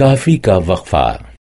کافی کا وقفہ۔